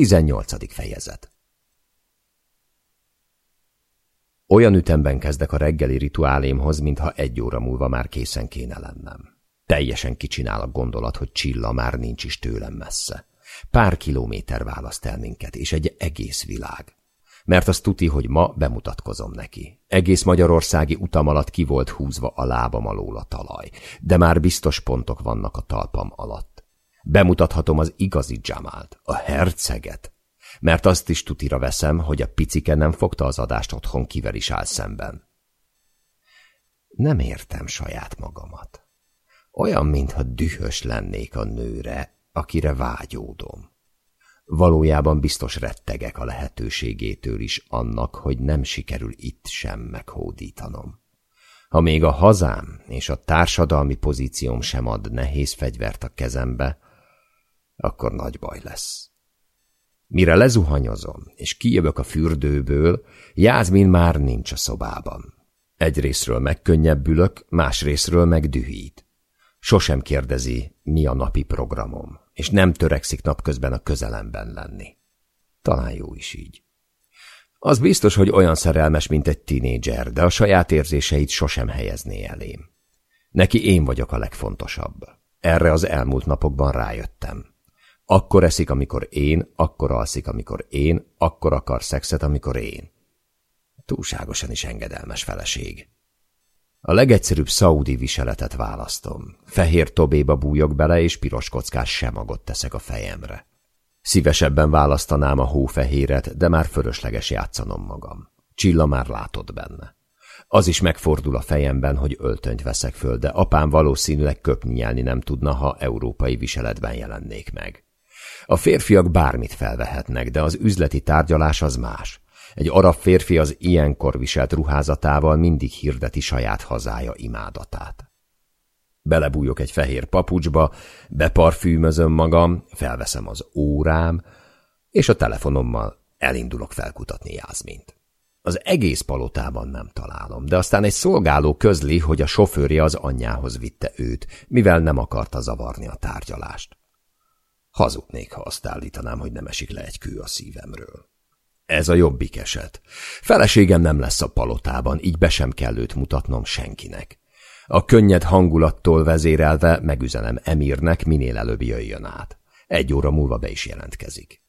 18. fejezet Olyan ütemben kezdek a reggeli rituálémhoz, mintha egy óra múlva már készen kéne lennem. Teljesen kicsinál a gondolat, hogy Csilla már nincs is tőlem messze. Pár kilométer választ el minket, és egy egész világ. Mert azt tuti, hogy ma bemutatkozom neki. Egész magyarországi utam alatt ki volt húzva a lábam alól a talaj, de már biztos pontok vannak a talpam alatt. Bemutathatom az igazi Jamalt, a herceget, mert azt is tutira veszem, hogy a picike nem fogta az adást otthon kivel is áll szemben. Nem értem saját magamat. Olyan, mintha dühös lennék a nőre, akire vágyódom. Valójában biztos rettegek a lehetőségétől is annak, hogy nem sikerül itt sem meghódítanom. Ha még a hazám és a társadalmi pozícióm sem ad nehéz fegyvert a kezembe, akkor nagy baj lesz. Mire lezuhanyozom, és kijövök a fürdőből, Jászmin már nincs a szobában. Egyrésztről megkönnyebbülök, másrésztről meg dühít. Sosem kérdezi, mi a napi programom, és nem törekszik napközben a közelemben lenni. Talán jó is így. Az biztos, hogy olyan szerelmes, mint egy tinédzser, de a saját érzéseit sosem helyezné elém. Neki én vagyok a legfontosabb. Erre az elmúlt napokban rájöttem. Akkor eszik, amikor én, akkor alszik, amikor én, akkor akar szexet, amikor én. Túlságosan is engedelmes feleség. A legegyszerűbb szaudi viseletet választom. Fehér tobéba bújok bele, és piros kockás semagot teszek a fejemre. Szívesebben választanám a hófehéret, de már fölösleges játszanom magam. Csilla már látott benne. Az is megfordul a fejemben, hogy öltönyt veszek föl, de apám valószínűleg köpni nyelni nem tudna, ha európai viseletben jelennék meg. A férfiak bármit felvehetnek, de az üzleti tárgyalás az más. Egy arab férfi az ilyenkor viselt ruházatával mindig hirdeti saját hazája imádatát. Belebújok egy fehér papucsba, beparfűmözöm magam, felveszem az órám, és a telefonommal elindulok felkutatni Jászmint. Az egész palotában nem találom, de aztán egy szolgáló közli, hogy a sofőrje az anyjához vitte őt, mivel nem akarta zavarni a tárgyalást. Hazudnék, ha azt állítanám, hogy nem esik le egy kő a szívemről. Ez a jobbik eset. Feleségem nem lesz a palotában, így be sem kell őt mutatnom senkinek. A könnyed hangulattól vezérelve megüzenem Emirnek, minél előbb jöjjön át. Egy óra múlva be is jelentkezik.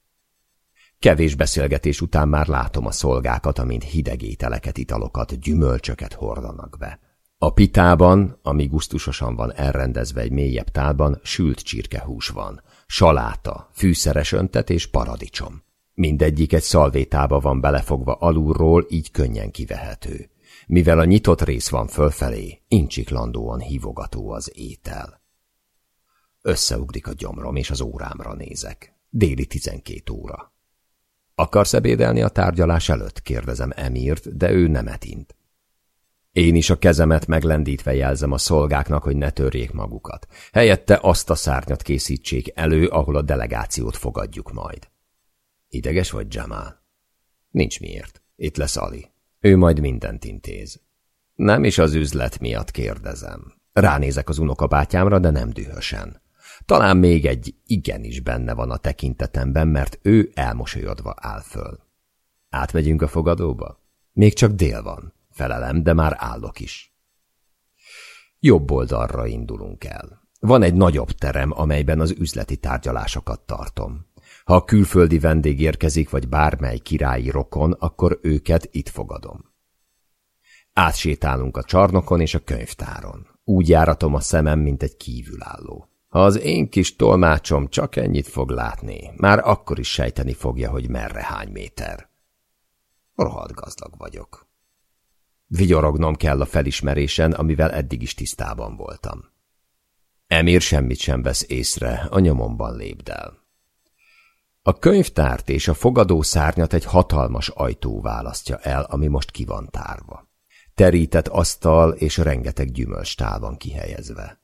Kevés beszélgetés után már látom a szolgákat, amint hideg ételeket, italokat, gyümölcsöket hordanak be. A pitában, ami gusztusosan van elrendezve egy mélyebb tálban, sült csirkehús van, saláta, fűszeres öntet és paradicsom. Mindegyik egy szalvétába van belefogva alulról, így könnyen kivehető. Mivel a nyitott rész van fölfelé, incsiklandóan hívogató az étel. Összeugrik a gyomrom, és az órámra nézek. Déli tizenkét óra. Akarsz ebédelni a tárgyalás előtt? kérdezem Emirt, de ő nem etint. Én is a kezemet meglendítve jelzem a szolgáknak, hogy ne törjék magukat. Helyette azt a szárnyat készítsék elő, ahol a delegációt fogadjuk majd. Ideges vagy, Jamal? Nincs miért. Itt lesz Ali. Ő majd mindent intéz. Nem is az üzlet miatt kérdezem. Ránézek az unokabátyámra, de nem dühösen. Talán még egy igen is benne van a tekintetemben, mert ő elmosolyodva áll föl. Átmegyünk a fogadóba? Még csak dél van. Felelem, de már állok is. Jobb oldalra indulunk el. Van egy nagyobb terem, amelyben az üzleti tárgyalásokat tartom. Ha a külföldi vendég érkezik, vagy bármely királyi rokon, akkor őket itt fogadom. Átsétálunk a csarnokon és a könyvtáron. Úgy járatom a szemem, mint egy kívülálló. Ha az én kis tolmácsom csak ennyit fog látni, már akkor is sejteni fogja, hogy merre hány méter. Rohadt gazdag vagyok. Vigyorognom kell a felismerésen, amivel eddig is tisztában voltam. Emir semmit sem vesz észre, a nyomomban lépdel. A könyvtárt és a fogadó szárnyat egy hatalmas ajtó választja el, ami most ki van tárva. Terített asztal és rengeteg gyümölcstál van kihelyezve.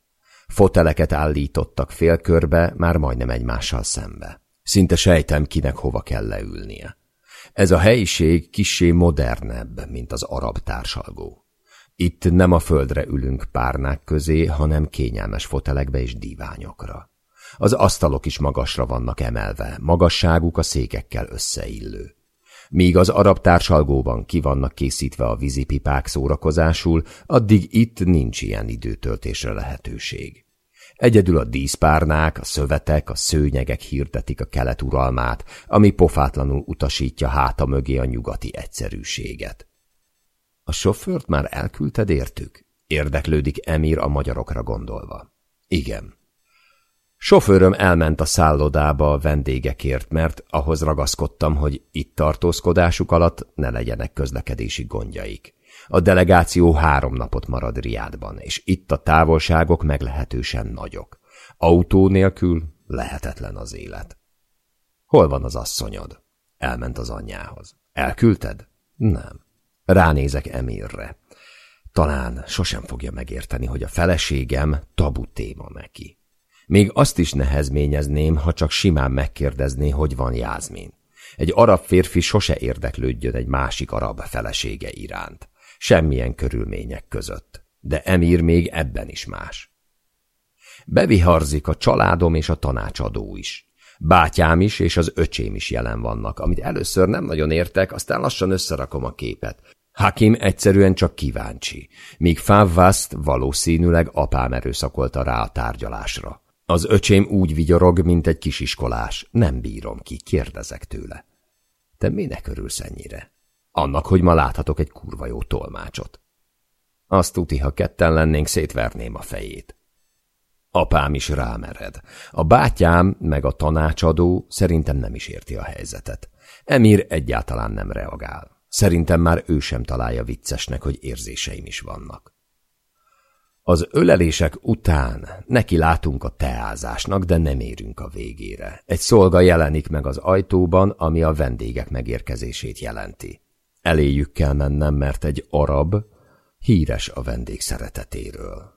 Foteleket állítottak félkörbe, már majdnem egymással szembe. Szinte sejtem, kinek hova kell leülnie. Ez a helyiség kissé modernebb, mint az arab társalgó. Itt nem a földre ülünk párnák közé, hanem kényelmes fotelekbe és díványokra. Az asztalok is magasra vannak emelve, magasságuk a székekkel összeillő. Míg az arab társalgóban ki vannak készítve a vízipipák szórakozásul, addig itt nincs ilyen időtöltésre lehetőség. Egyedül a díszpárnák, a szövetek, a szőnyegek hirdetik a kelet uralmát, ami pofátlanul utasítja háta mögé a nyugati egyszerűséget. A sofőrt már elküldted értük? Érdeklődik Emir a magyarokra gondolva. Igen. Sofőröm elment a szállodába a vendégekért, mert ahhoz ragaszkodtam, hogy itt tartózkodásuk alatt ne legyenek közlekedési gondjaik. A delegáció három napot marad Riádban, és itt a távolságok meglehetősen nagyok. Autó nélkül lehetetlen az élet. Hol van az asszonyod? Elment az anyjához. Elküldted? Nem. Ránézek Emirre. Talán sosem fogja megérteni, hogy a feleségem tabu téma neki. Még azt is nehezményezném, ha csak simán megkérdezné, hogy van Jázmin. Egy arab férfi sose érdeklődjön egy másik arab felesége iránt. Semmilyen körülmények között. De Emir még ebben is más. Beviharzik a családom és a tanácsadó is. Bátyám is és az öcsém is jelen vannak, amit először nem nagyon értek, aztán lassan összerakom a képet. Hakim egyszerűen csak kíváncsi, míg Favvaszt valószínűleg apám erőszakolta rá a tárgyalásra. Az öcsém úgy vigyorog, mint egy kisiskolás. Nem bírom ki, kérdezek tőle. Te minek örülsz ennyire? Annak, hogy ma láthatok egy kurva jó tolmácsot. Azt tuti, ha ketten lennénk, szétverném a fejét. Apám is rámered. A bátyám meg a tanácsadó szerintem nem is érti a helyzetet. Emir egyáltalán nem reagál. Szerintem már ő sem találja viccesnek, hogy érzéseim is vannak. Az ölelések után neki látunk a teázásnak, de nem érünk a végére. Egy szolga jelenik meg az ajtóban, ami a vendégek megérkezését jelenti. Eléjük kell mennem, mert egy arab híres a vendég szeretetéről.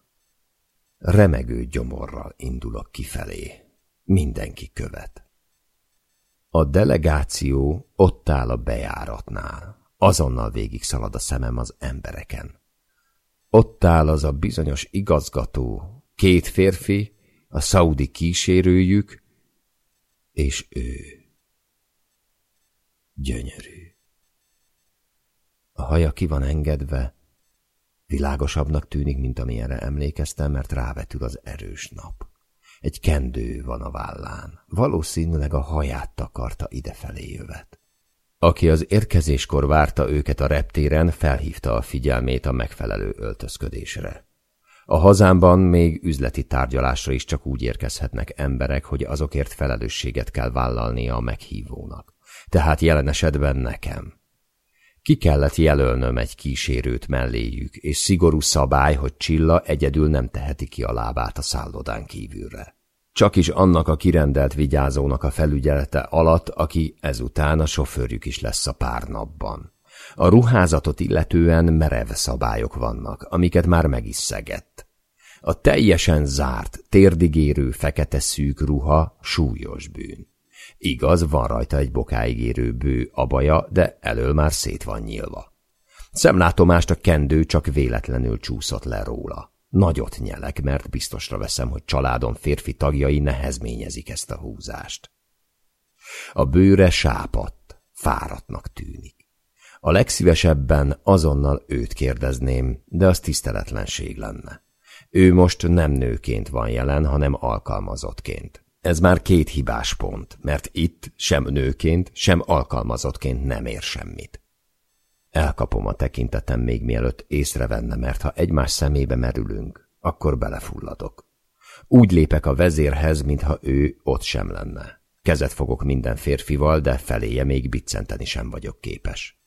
Remegő gyomorral indulok kifelé. Mindenki követ. A delegáció ott áll a bejáratnál. Azonnal végig szalad a szemem az embereken. Ott áll az a bizonyos igazgató, két férfi, a szaudi kísérőjük, és ő. Gyönyörű. A haja ki van engedve, világosabbnak tűnik, mint amilyenre emlékeztem, mert rávetül az erős nap. Egy kendő van a vállán, valószínűleg a haját takarta idefelé jövet. Aki az érkezéskor várta őket a reptéren, felhívta a figyelmét a megfelelő öltözködésre. A hazámban még üzleti tárgyalásra is csak úgy érkezhetnek emberek, hogy azokért felelősséget kell vállalnia a meghívónak. Tehát jelen esetben nekem. Ki kellett jelölnöm egy kísérőt melléjük, és szigorú szabály, hogy Csilla egyedül nem teheti ki a lábát a szállodán kívülre. Csak is annak a kirendelt vigyázónak a felügyelete alatt, aki ezután a sofőrjük is lesz a pár napban. A ruházatot illetően merev szabályok vannak, amiket már meg is szegett. A teljesen zárt, térdigérő, fekete szűk ruha súlyos bűn. Igaz, van rajta egy bokáig érő bő abaja, de elől már szét van nyílva. Szemlátomást a kendő csak véletlenül csúszott le róla. Nagyot nyelek, mert biztosra veszem, hogy családom férfi tagjai nehezményezik ezt a húzást. A bőre sápadt, fáradtnak tűnik. A legszívesebben azonnal őt kérdezném, de az tiszteletlenség lenne. Ő most nem nőként van jelen, hanem alkalmazottként. Ez már két hibás pont, mert itt sem nőként, sem alkalmazottként nem ér semmit. Elkapom a tekintetem még mielőtt észrevenne, mert ha egymás szemébe merülünk, akkor belefulladok. Úgy lépek a vezérhez, mintha ő ott sem lenne. Kezet fogok minden férfival, de feléje még biccenteni sem vagyok képes.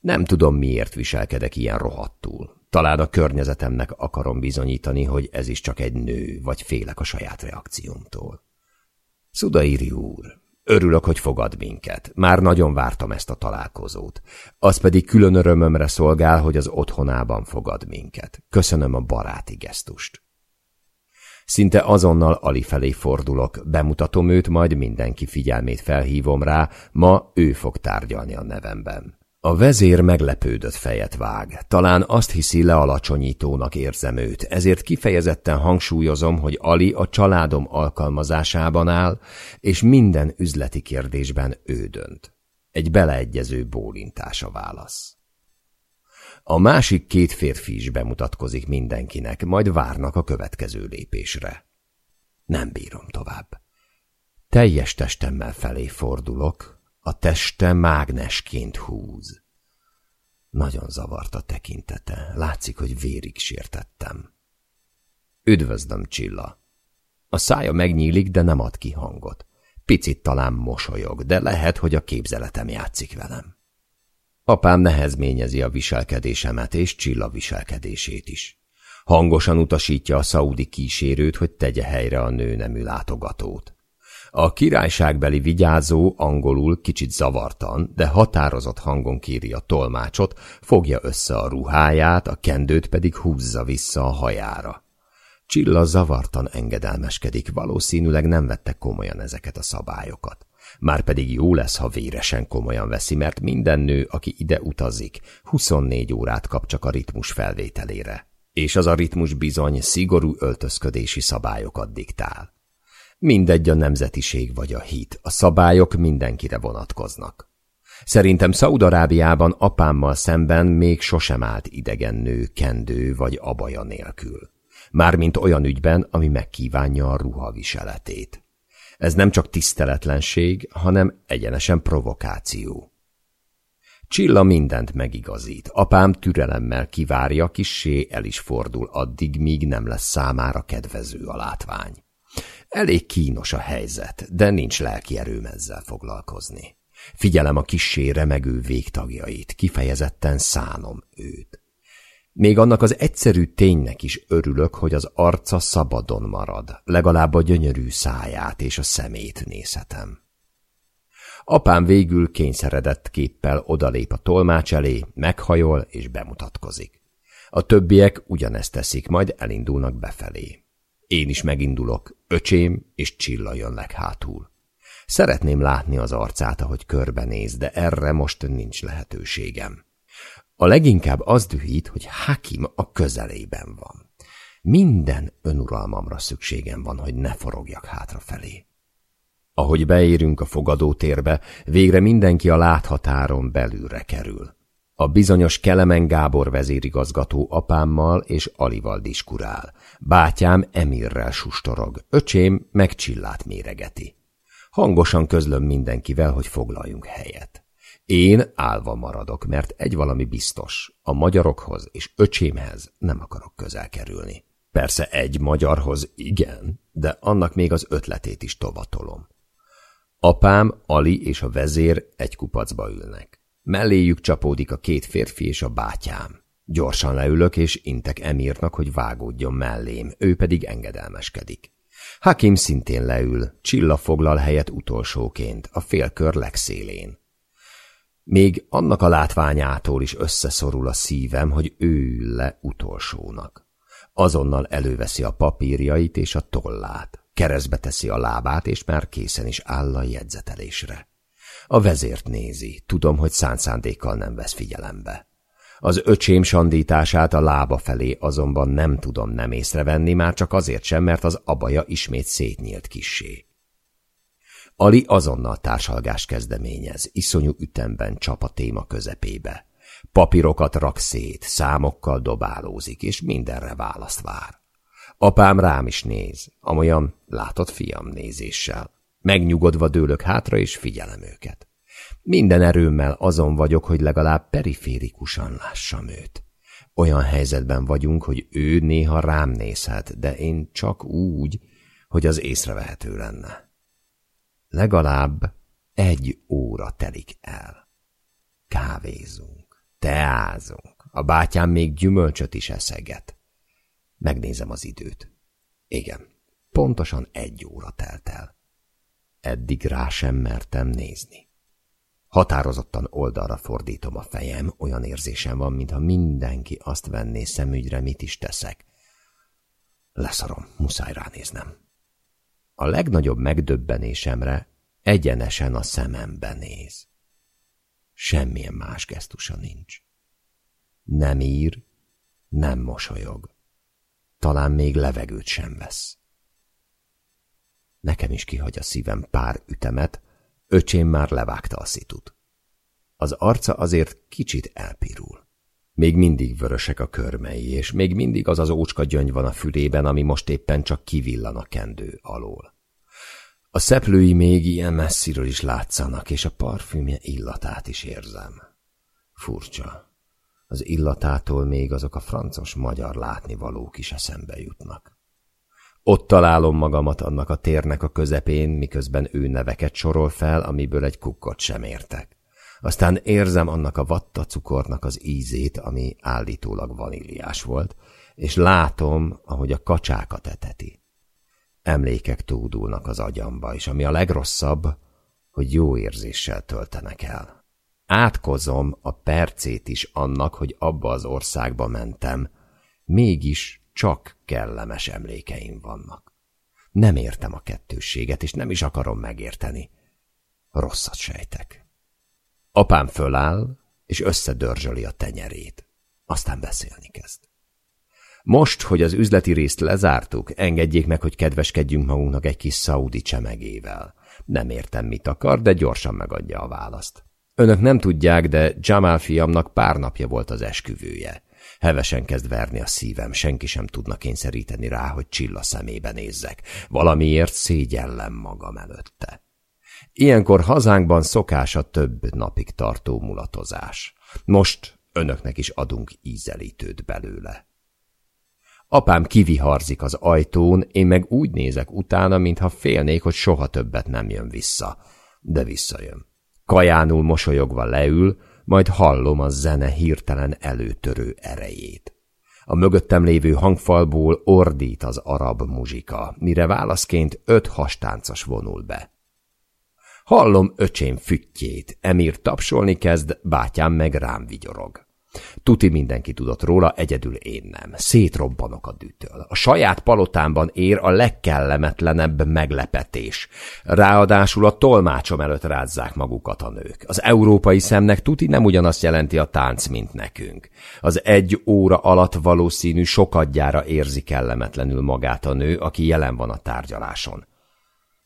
Nem tudom, miért viselkedek ilyen rohadtul. Talán a környezetemnek akarom bizonyítani, hogy ez is csak egy nő, vagy félek a saját reakciómtól. Szudairi úr, Örülök, hogy fogad minket. Már nagyon vártam ezt a találkozót. Az pedig külön örömömre szolgál, hogy az otthonában fogad minket. Köszönöm a baráti gesztust. Szinte azonnal Ali felé fordulok, bemutatom őt, majd mindenki figyelmét felhívom rá, ma ő fog tárgyalni a nevemben. A vezér meglepődött fejet vág. Talán azt hiszi lealacsonyítónak érzem őt, ezért kifejezetten hangsúlyozom, hogy Ali a családom alkalmazásában áll, és minden üzleti kérdésben ő dönt. Egy beleegyező bólintás a válasz. A másik két férfi is bemutatkozik mindenkinek, majd várnak a következő lépésre. Nem bírom tovább. Teljes testemmel felé fordulok, a teste mágnesként húz. Nagyon zavart a tekintete, látszik, hogy vérig sértettem. Üdvözlöm, Csilla. A szája megnyílik, de nem ad ki hangot. Picit talán mosolyog, de lehet, hogy a képzeletem játszik velem. Apám nehezményezi a viselkedésemet és Csilla viselkedését is. Hangosan utasítja a szaudi kísérőt, hogy tegye helyre a nőnemű látogatót. A királyságbeli vigyázó angolul kicsit zavartan, de határozott hangon kéri a tolmácsot, fogja össze a ruháját, a kendőt pedig húzza vissza a hajára. Csilla zavartan engedelmeskedik, valószínűleg nem vette komolyan ezeket a szabályokat. Márpedig jó lesz, ha véresen komolyan veszi, mert minden nő, aki ide utazik, 24 órát kap csak a ritmus felvételére. És az a ritmus bizony szigorú öltözködési szabályokat diktál. Mindegy a nemzetiség vagy a hit, a szabályok mindenkire vonatkoznak. Szerintem Szaudarábiában apámmal szemben még sosem állt idegen nő kendő vagy abaja nélkül. Mármint olyan ügyben, ami megkívánja a ruha viseletét. Ez nem csak tiszteletlenség, hanem egyenesen provokáció. Csilla mindent megigazít. Apám türelemmel kivárja, kissé el is fordul addig, míg nem lesz számára kedvező a látvány. Elég kínos a helyzet, de nincs lelki erőm ezzel foglalkozni. Figyelem a kissé remegő végtagjait, kifejezetten szánom őt. Még annak az egyszerű ténynek is örülök, hogy az arca szabadon marad, legalább a gyönyörű száját és a szemét nézhetem. Apám végül kényszeredett képpel odalép a tolmács elé, meghajol és bemutatkozik. A többiek ugyanezt teszik, majd elindulnak befelé. Én is megindulok, öcsém és Csilla jönnek hátul. Szeretném látni az arcát, ahogy körbenéz, de erre most nincs lehetőségem. A leginkább az dühít, hogy Hakim a közelében van. Minden önuralmamra szükségem van, hogy ne forogjak hátrafelé. Ahogy beérünk a fogadótérbe, végre mindenki a láthatáron belülre kerül. A bizonyos Kelemen Gábor vezérigazgató apámmal és Alival diskurál. Bátyám Emirrel sustorog, öcsém meg csillát méregeti. Hangosan közlöm mindenkivel, hogy foglaljunk helyet. Én állva maradok, mert egy valami biztos, a magyarokhoz és öcsémhez nem akarok közel kerülni. Persze egy magyarhoz igen, de annak még az ötletét is tovatolom. Apám, Ali és a vezér egy kupacba ülnek. Melléjük csapódik a két férfi és a bátyám. Gyorsan leülök, és intek Emirnak, hogy vágódjon mellém, ő pedig engedelmeskedik. Hakim szintén leül, Csilla foglal helyet utolsóként, a félkör legszélén. Még annak a látványától is összeszorul a szívem, hogy ő ül le utolsónak. Azonnal előveszi a papírjait és a tollát, keresztbe teszi a lábát, és már készen is áll a jegyzetelésre. A vezért nézi, tudom, hogy szándékkal nem vesz figyelembe. Az öcsém sandítását a lába felé azonban nem tudom nem észrevenni, már csak azért sem, mert az abaja ismét szétnyílt kissé. Ali azonnal társalgást kezdeményez, iszonyú ütemben csap a téma közepébe. Papírokat rak szét, számokkal dobálózik, és mindenre választ vár. Apám rám is néz, amolyan látott fiam nézéssel. Megnyugodva dőlök hátra, és figyelem őket. Minden erőmmel azon vagyok, hogy legalább periférikusan lássam őt. Olyan helyzetben vagyunk, hogy ő néha rám nézhet, de én csak úgy, hogy az észrevehető lenne. Legalább egy óra telik el. Kávézunk, teázunk, a bátyám még gyümölcsöt is eszeget. Megnézem az időt. Igen, pontosan egy óra telt el. Eddig rá sem mertem nézni. Határozottan oldalra fordítom a fejem, olyan érzésem van, mintha mindenki azt venné szemügyre, mit is teszek. Leszarom, muszáj ránéznem. A legnagyobb megdöbbenésemre egyenesen a szemembe néz. Semmilyen más gesztusa nincs. Nem ír, nem mosolyog. Talán még levegőt sem vesz. Nekem is kihagy a szívem pár ütemet, öcsém már levágta a szitut. Az arca azért kicsit elpirul. Még mindig vörösek a körmei, és még mindig az az ócska gyöngy van a fülében, ami most éppen csak kivillan a kendő alól. A szeplői még ilyen messziről is látszanak, és a parfümje illatát is érzem. Furcsa. Az illatától még azok a francos magyar látnivalók is eszembe jutnak. Ott találom magamat annak a térnek a közepén, miközben ő neveket sorol fel, amiből egy kukkot sem értek. Aztán érzem annak a vatta cukornak az ízét, ami állítólag vaníliás volt, és látom, ahogy a kacsákat eteti. Emlékek tódulnak az agyamba, és ami a legrosszabb, hogy jó érzéssel töltenek el. Átkozom a percét is annak, hogy abba az országba mentem, mégis csak kellemes emlékeim vannak. Nem értem a kettősséget, és nem is akarom megérteni. Rosszat sejtek. Apám föláll, és összedörzsöli a tenyerét. Aztán beszélni kezd. Most, hogy az üzleti részt lezártuk, engedjék meg, hogy kedveskedjünk magunknak egy kis szaudi csemegével. Nem értem, mit akar, de gyorsan megadja a választ. Önök nem tudják, de Jamal fiamnak pár napja volt az esküvője. Hevesen kezd verni a szívem, senki sem tudna kényszeríteni rá, hogy csilla szemébe nézzek. Valamiért szégyellem magam előtte. Ilyenkor hazánkban szokás a több napig tartó mulatozás. Most önöknek is adunk ízelítőt belőle. Apám kiviharzik az ajtón, én meg úgy nézek utána, mintha félnék, hogy soha többet nem jön vissza. De visszajön. Kajánul mosolyogva leül, majd hallom a zene hirtelen előtörő erejét. A mögöttem lévő hangfalból ordít az arab muzsika, mire válaszként öt hastáncos vonul be. Hallom öcsém füttyét, Emir tapsolni kezd, bátyám meg rám vigyorog. Tuti mindenki tudott róla, egyedül én nem. Szétrobbanok a dűtől. A saját palotámban ér a legkellemetlenebb meglepetés. Ráadásul a tolmácsom előtt rázzák magukat a nők. Az európai szemnek tuti nem ugyanazt jelenti a tánc, mint nekünk. Az egy óra alatt valószínű sokadjára érzi kellemetlenül magát a nő, aki jelen van a tárgyaláson.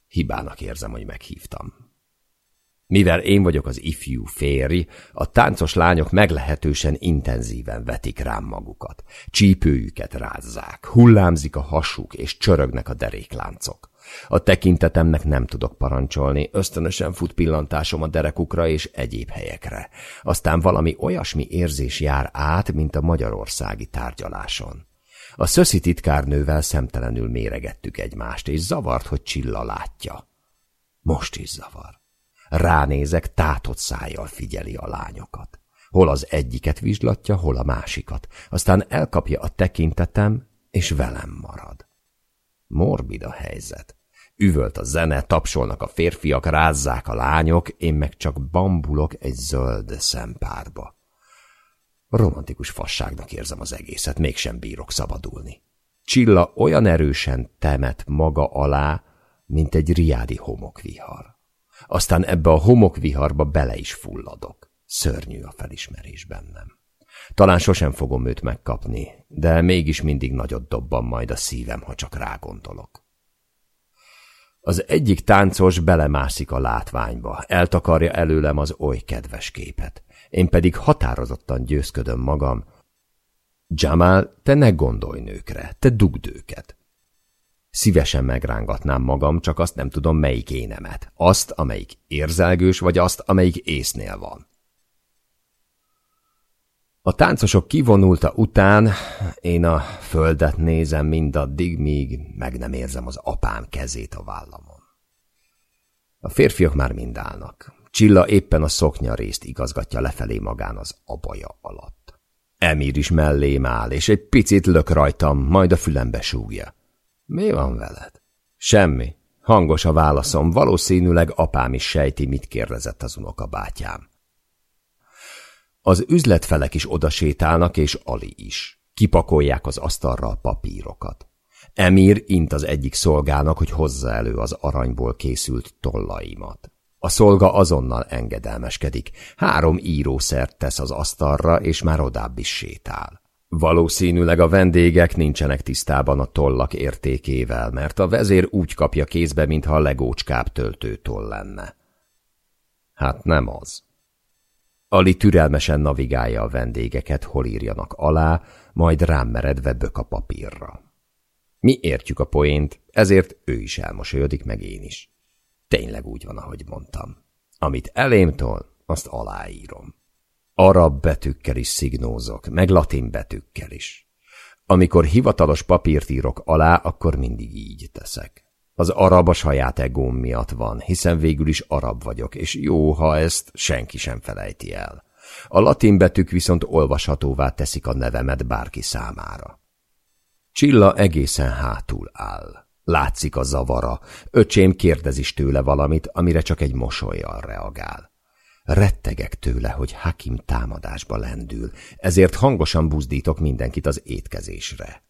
Hibának érzem, hogy meghívtam. Mivel én vagyok az ifjú férj, a táncos lányok meglehetősen intenzíven vetik rám magukat. Csípőjüket rázzák, hullámzik a hasuk és csörögnek a derékláncok. A tekintetemnek nem tudok parancsolni, ösztönösen fut pillantásom a derekukra és egyéb helyekre. Aztán valami olyasmi érzés jár át, mint a magyarországi tárgyaláson. A szöszi titkárnővel szemtelenül méregettük egymást, és zavart, hogy Csilla látja. Most is zavar. Ránézek, tátott szájjal figyeli a lányokat. Hol az egyiket vizslatja, hol a másikat. Aztán elkapja a tekintetem, és velem marad. Morbid a helyzet. Üvölt a zene, tapsolnak a férfiak, rázzák a lányok, én meg csak bambulok egy zöld szempárba. Romantikus fasságnak érzem az egészet, mégsem bírok szabadulni. Csilla olyan erősen temet maga alá, mint egy riádi homokvihar. Aztán ebbe a homokviharba bele is fulladok. Szörnyű a felismerés bennem. Talán sosem fogom őt megkapni, de mégis mindig nagyot dobban majd a szívem, ha csak rágondolok. Az egyik táncos belemászik a látványba, eltakarja előlem az oly kedves képet. Én pedig határozottan győzködöm magam. Jamal, te ne gondolj nőkre, te dugd őket. Szívesen megrángatnám magam, csak azt nem tudom, melyik énemet. Azt, amelyik érzelgős, vagy azt, amelyik észnél van. A táncosok kivonulta után én a földet nézem mindaddig, míg meg nem érzem az apám kezét a vállamon. A férfiak már mind állnak. Csilla éppen a szoknya részt igazgatja lefelé magán az abaja alatt. Emír is mellém áll, és egy picit lök rajtam, majd a fülembe súgja. Mi van veled? Semmi. Hangos a válaszom, valószínűleg apám is sejti, mit kérdezett az unokabátyám. Az üzletfelek is odasétálnak, és Ali is. Kipakolják az asztalra a papírokat. Emir int az egyik szolgának, hogy hozza elő az aranyból készült tollaimat. A szolga azonnal engedelmeskedik. Három írószert tesz az asztalra, és már odább is sétál. Valószínűleg a vendégek nincsenek tisztában a tollak értékével, mert a vezér úgy kapja kézbe, mintha a legócskább töltőtoll lenne. Hát nem az. Ali türelmesen navigálja a vendégeket, hol írjanak alá, majd rám meredve bök a papírra. Mi értjük a poént, ezért ő is elmosolyodik, meg én is. Tényleg úgy van, ahogy mondtam. Amit elém tol, azt aláírom. Arab betűkkel is szignózok, meg latin betűkkel is. Amikor hivatalos papírt írok alá, akkor mindig így teszek. Az arab a saját egóm miatt van, hiszen végül is arab vagyok, és jó, ha ezt senki sem felejti el. A latin betűk viszont olvashatóvá teszik a nevemet bárki számára. Csilla egészen hátul áll. Látszik a zavara. Öcsém kérdez tőle valamit, amire csak egy mosolyjal reagál. Rettegek tőle, hogy Hakim támadásba lendül, ezért hangosan buzdítok mindenkit az étkezésre.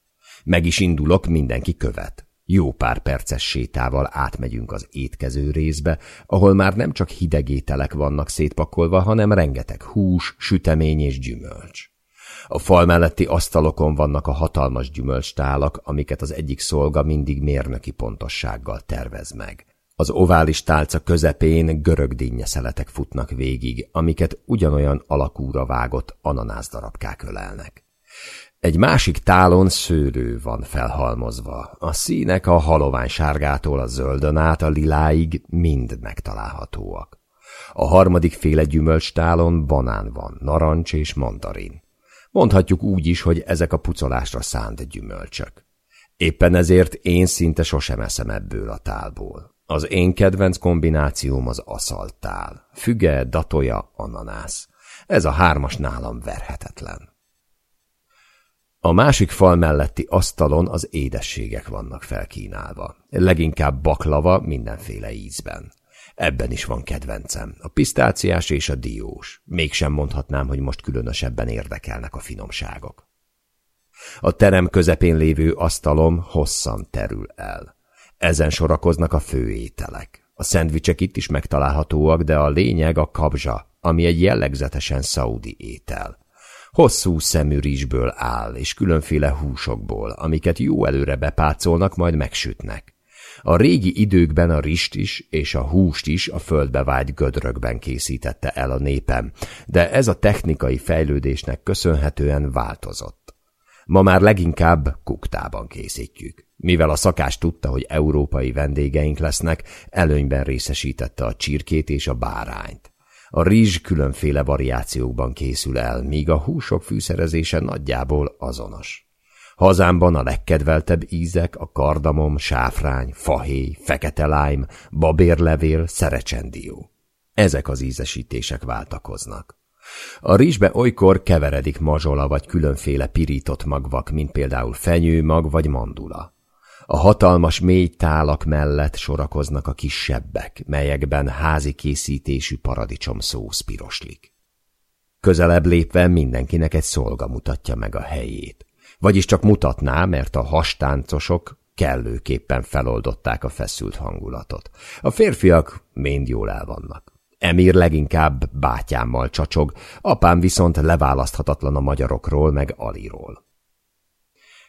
Meg is indulok, mindenki követ. Jó pár perces sétával átmegyünk az étkező részbe, ahol már nem csak hideg ételek vannak szétpakolva, hanem rengeteg hús, sütemény és gyümölcs. A fal melletti asztalokon vannak a hatalmas gyümölcstálak, amiket az egyik szolga mindig mérnöki pontossággal tervez meg. Az ovális tálca közepén görög szeletek futnak végig, amiket ugyanolyan alakúra vágott ananászdarabkák ölelnek. Egy másik tálon szőlő van felhalmozva. A színek a halovány sárgától a zöldön át a liláig mind megtalálhatóak. A harmadik féle gyümölcstálon banán van, narancs és mandarin. Mondhatjuk úgy is, hogy ezek a pucolásra szánt gyümölcsök. Éppen ezért én szinte sosem eszem ebből a tálból. Az én kedvenc kombinációm az aszaltál. Füge, datoja, ananász. Ez a hármas nálam verhetetlen. A másik fal melletti asztalon az édességek vannak felkínálva. Leginkább baklava mindenféle ízben. Ebben is van kedvencem, a pisztáciás és a diós. Mégsem mondhatnám, hogy most különösebben érdekelnek a finomságok. A terem közepén lévő asztalom hosszan terül el. Ezen sorakoznak a főételek. A szendvicsek itt is megtalálhatóak, de a lényeg a kabzsa, ami egy jellegzetesen szaudi étel. Hosszú szemű rizsből áll, és különféle húsokból, amiket jó előre bepácolnak, majd megsütnek. A régi időkben a rist is és a húst is a földbe vágy gödrökben készítette el a népem, de ez a technikai fejlődésnek köszönhetően változott. Ma már leginkább kuktában készítjük. Mivel a szakás tudta, hogy európai vendégeink lesznek, előnyben részesítette a csirkét és a bárányt. A rizs különféle variációkban készül el, míg a húsok fűszerezése nagyjából azonos. Hazámban a legkedveltebb ízek a kardamom, sáfrány, fahéj, fekete lime, babérlevél, szerecsendió. Ezek az ízesítések váltakoznak. A rizsbe olykor keveredik mazsola vagy különféle pirított magvak, mint például fenyőmag vagy mandula. A hatalmas mély tálak mellett sorakoznak a kisebbek, melyekben házi készítésű paradicsom szósz piroslik. Közelebb lépve mindenkinek egy szolga mutatja meg a helyét. Vagyis csak mutatná, mert a hastáncosok kellőképpen feloldották a feszült hangulatot. A férfiak mind jól el vannak. Emír leginkább bátyámmal csacsog, apám viszont leválaszthatatlan a magyarokról meg Aliról.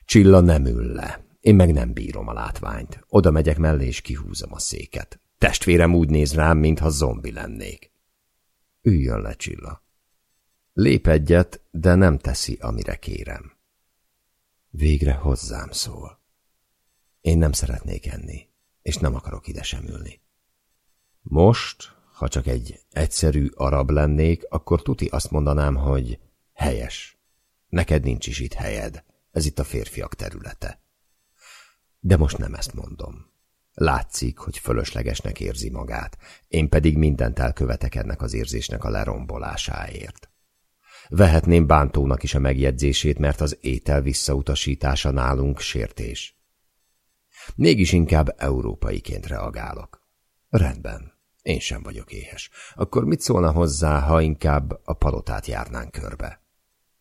Csilla nem ül le, én meg nem bírom a látványt. Oda megyek mellé, és kihúzom a széket. Testvérem úgy néz rám, mintha zombi lennék. Üljön le, Csilla. Lép egyet, de nem teszi, amire kérem. Végre hozzám szól. Én nem szeretnék enni, és nem akarok ide sem ülni. Most, ha csak egy egyszerű arab lennék, akkor tuti azt mondanám, hogy helyes. Neked nincs is itt helyed, ez itt a férfiak területe. De most nem ezt mondom. Látszik, hogy fölöslegesnek érzi magát, én pedig mindent elkövetek ennek az érzésnek a lerombolásáért. Vehetném bántónak is a megjegyzését, mert az étel visszautasítása nálunk sértés. Mégis inkább európaiként reagálok. Rendben, én sem vagyok éhes. Akkor mit szólna hozzá, ha inkább a palotát járnánk körbe?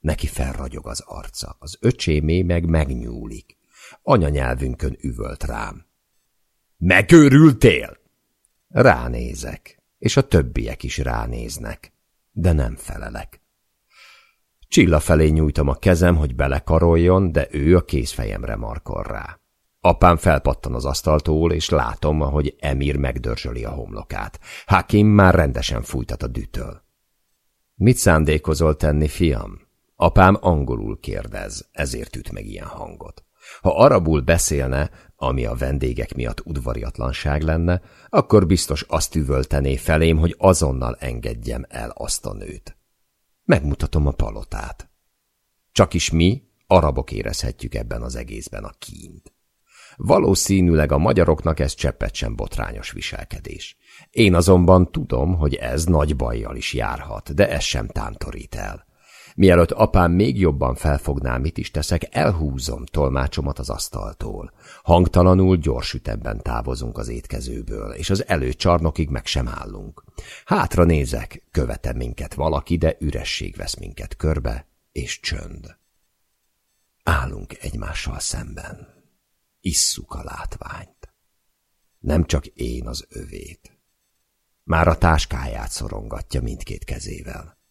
Neki felragyog az arca, az öcsémé meg megnyúlik. Anyanyelvünkön üvölt rám. Megőrültél? Ránézek, és a többiek is ránéznek, de nem felelek. Csilla felé nyújtom a kezem, hogy belekaroljon, de ő a kézfejemre markol rá. Apám felpattan az asztaltól, és látom, ahogy Emir megdörzsöli a homlokát. Hakim már rendesen fújtat a dütől. Mit szándékozol tenni, fiam? Apám angolul kérdez, ezért üt meg ilyen hangot. Ha arabul beszélne, ami a vendégek miatt udvariatlanság lenne, akkor biztos azt üvöltené felém, hogy azonnal engedjem el azt a nőt. Megmutatom a palotát. Csak is mi, arabok érezhetjük ebben az egészben a kínt. Valószínűleg a magyaroknak ez cseppet sem botrányos viselkedés. Én azonban tudom, hogy ez nagy bajjal is járhat, de ez sem tántorít el. Mielőtt apám még jobban felfogná, mit is teszek, elhúzom tolmácsomat az asztaltól. Hangtalanul gyors ütemben távozunk az étkezőből, és az előcsarnokig meg sem állunk. Hátra nézek, követem minket valaki, de üresség vesz minket körbe, és csönd. Állunk egymással szemben. Isszuk a látványt. Nem csak én az övét. Már a táskáját szorongatja mindkét kezével.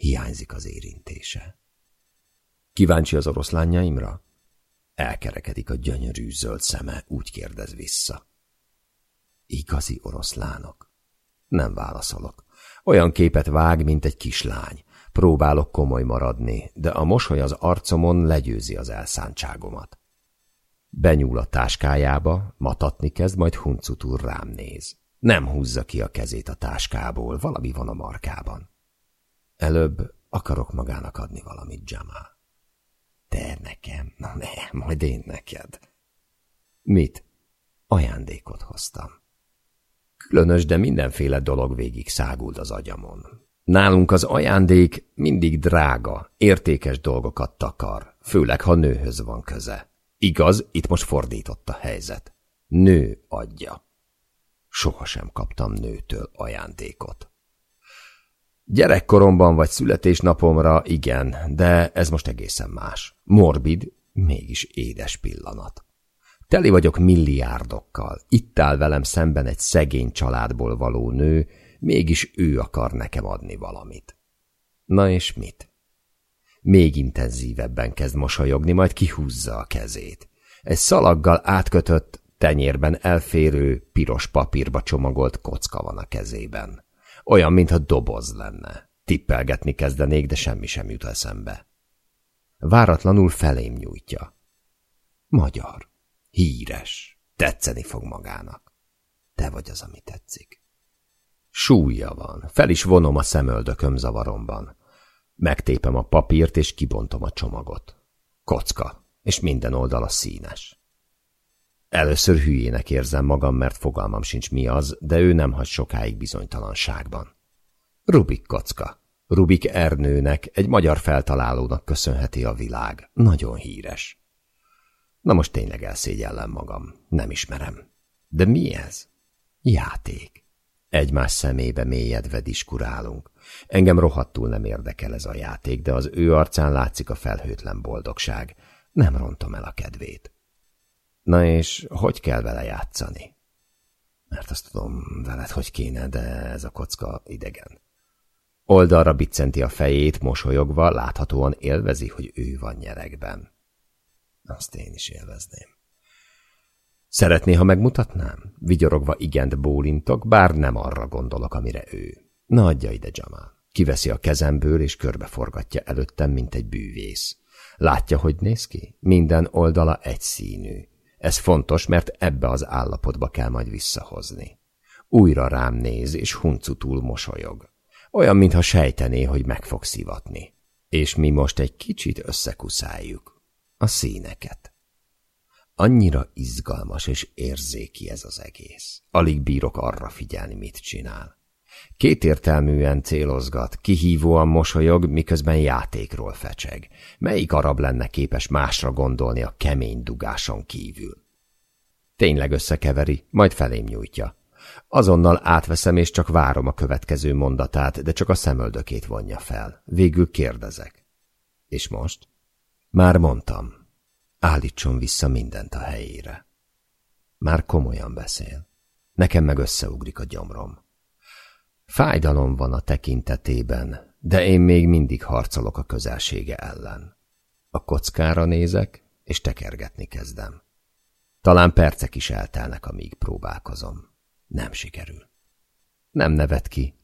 Hiányzik az érintése. Kíváncsi az oroszlányaimra? Elkerekedik a gyönyörű zöld szeme, úgy kérdez vissza. Igazi oroszlánok? Nem válaszolok. Olyan képet vág, mint egy kislány. Próbálok komoly maradni, de a mosoly az arcomon legyőzi az elszántságomat. Benyúl a táskájába, matatni kezd, majd huncutul rám néz. Nem húzza ki a kezét a táskából, valami van a markában. Előbb akarok magának adni valamit, Jamal. Te nekem? Na ne, majd én neked. Mit? Ajándékot hoztam. Különös, de mindenféle dolog végig szágult az agyamon. Nálunk az ajándék mindig drága, értékes dolgokat takar, főleg ha nőhöz van köze. Igaz, itt most fordított a helyzet. Nő adja. Sohasem kaptam nőtől ajándékot. Gyerekkoromban vagy születésnapomra igen, de ez most egészen más. Morbid, mégis édes pillanat. Teli vagyok milliárdokkal. Itt áll velem szemben egy szegény családból való nő, mégis ő akar nekem adni valamit. Na és mit? Még intenzívebben kezd mosolyogni, majd kihúzza a kezét. Egy szalaggal átkötött, tenyérben elférő, piros papírba csomagolt kocka van a kezében. Olyan, mintha doboz lenne. Tippelgetni kezdenék, de semmi sem jut eszembe. Váratlanul felém nyújtja. Magyar. Híres. Tetszeni fog magának. Te vagy az, ami tetszik. Súlya van. Fel is vonom a szemöldököm zavaromban. Megtépem a papírt, és kibontom a csomagot. Kocka, és minden oldala színes. Először hülyének érzem magam, mert fogalmam sincs mi az, de ő nem hagy sokáig bizonytalanságban. Rubik kocka. Rubik Ernőnek, egy magyar feltalálónak köszönheti a világ. Nagyon híres. Na most tényleg elszégyellem magam. Nem ismerem. De mi ez? Játék. Egymás szemébe mélyedve diskurálunk. Engem rohadtul nem érdekel ez a játék, de az ő arcán látszik a felhőtlen boldogság. Nem rontom el a kedvét. Na és hogy kell vele játszani? Mert azt tudom veled, hogy kéne, de ez a kocka idegen. Oldalra biccenti a fejét, mosolyogva, láthatóan élvezi, hogy ő van nyerekben. Azt én is élvezném. Szeretné, ha megmutatnám? Vigyorogva igent bólintok, bár nem arra gondolok, amire ő. Na adja ide, Jamal. Kiveszi a kezemből, és körbeforgatja előttem, mint egy bűvész. Látja, hogy néz ki? Minden oldala egyszínű. Ez fontos, mert ebbe az állapotba kell majd visszahozni. Újra rám néz, és huncutul mosolyog. Olyan, mintha sejtené, hogy meg fog szivatni. És mi most egy kicsit összekuszáljuk. A színeket. Annyira izgalmas és érzéki ez az egész. Alig bírok arra figyelni, mit csinál. Kétértelműen célozgat, kihívóan mosolyog, miközben játékról fecseg. Melyik arab lenne képes másra gondolni a kemény dugáson kívül? Tényleg összekeveri, majd felém nyújtja. Azonnal átveszem, és csak várom a következő mondatát, de csak a szemöldökét vonja fel. Végül kérdezek. És most? Már mondtam. Állítson vissza mindent a helyére. Már komolyan beszél. Nekem meg összeugrik a gyomrom. Fájdalom van a tekintetében, de én még mindig harcolok a közelsége ellen. A kockára nézek, és tekergetni kezdem. Talán percek is eltelnek, amíg próbálkozom. Nem sikerül. Nem nevet ki.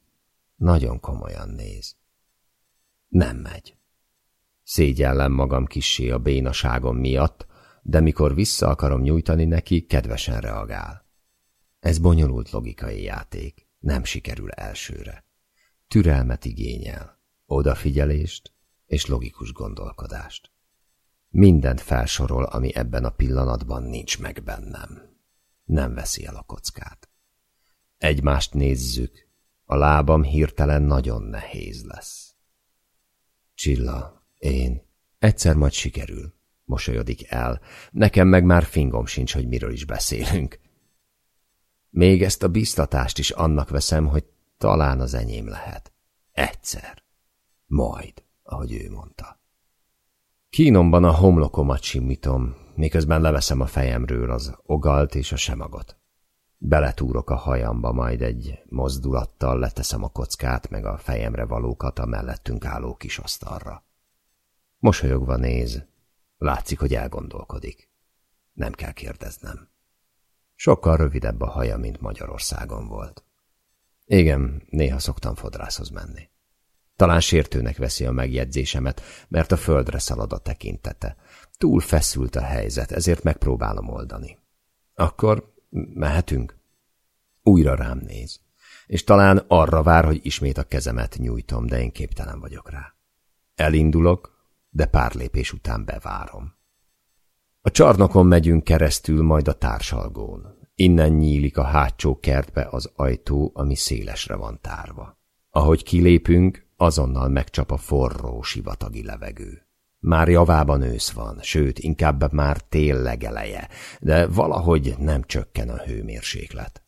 Nagyon komolyan néz. Nem megy. Szégyellem magam kissé a bénaságom miatt, de mikor vissza akarom nyújtani neki, kedvesen reagál. Ez bonyolult logikai játék, nem sikerül elsőre. Türelmet igényel, odafigyelést és logikus gondolkodást. Mindent felsorol, ami ebben a pillanatban nincs meg bennem. Nem veszi el a kockát. Egymást nézzük, a lábam hirtelen nagyon nehéz lesz. Csilla, én, egyszer majd sikerül, mosolyodik el, nekem meg már fingom sincs, hogy miről is beszélünk. Még ezt a biztatást is annak veszem, hogy talán az enyém lehet. Egyszer. Majd, ahogy ő mondta. Kínomban a homlokomat simítom, miközben leveszem a fejemről az ogalt és a semagot. Beletúrok a hajamba, majd egy mozdulattal leteszem a kockát meg a fejemre valókat a mellettünk álló kis asztalra. Mosolyogva néz, látszik, hogy elgondolkodik. Nem kell kérdeznem. Sokkal rövidebb a haja, mint Magyarországon volt. Igen, néha szoktam fodrászhoz menni. Talán sértőnek veszi a megjegyzésemet, mert a földre szalad a tekintete. Túl feszült a helyzet, ezért megpróbálom oldani. Akkor mehetünk? Újra rám néz, és talán arra vár, hogy ismét a kezemet nyújtom, de én képtelen vagyok rá. Elindulok, de pár lépés után bevárom. A csarnokon megyünk keresztül, majd a társalgón. Innen nyílik a hátsó kertbe az ajtó, ami szélesre van tárva. Ahogy kilépünk, azonnal megcsap a forró sivatagi levegő. Már javában ősz van, sőt, inkább már tél legeleje, de valahogy nem csökken a hőmérséklet.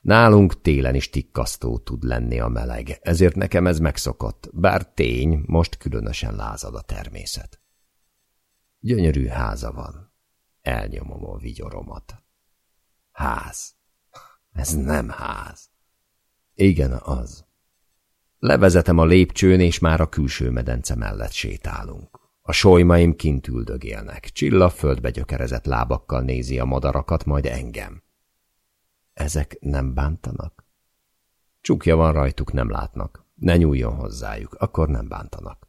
Nálunk télen is tikkasztó tud lenni a meleg, ezért nekem ez megszokott, bár tény, most különösen lázad a természet. Gyönyörű háza van. Elnyomom a vigyoromat. Ház. Ez nem ház. Igen, az. Levezetem a lépcsőn, és már a külső medence mellett sétálunk. A solymaim kint üldögélnek. Csilla földbe gyökerezett lábakkal nézi a madarakat, majd engem. Ezek nem bántanak? Csukja van rajtuk, nem látnak. Ne nyúljon hozzájuk, akkor nem bántanak.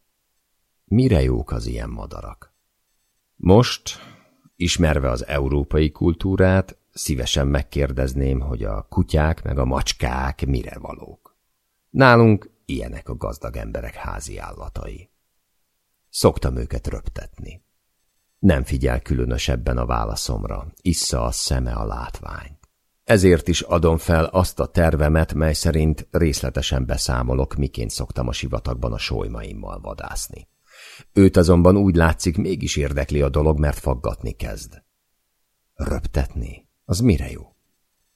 Mire jók az ilyen madarak? Most, ismerve az európai kultúrát, szívesen megkérdezném, hogy a kutyák meg a macskák mire valók. Nálunk ilyenek a gazdag emberek házi állatai. Szoktam őket röptetni. Nem figyel különösebben a válaszomra, issza a szeme a látványt. Ezért is adom fel azt a tervemet, mely szerint részletesen beszámolok, miként szoktam a sivatagban a sólymaimmal vadászni. Őt azonban úgy látszik, mégis érdekli a dolog, mert faggatni kezd. Röptetni? Az mire jó?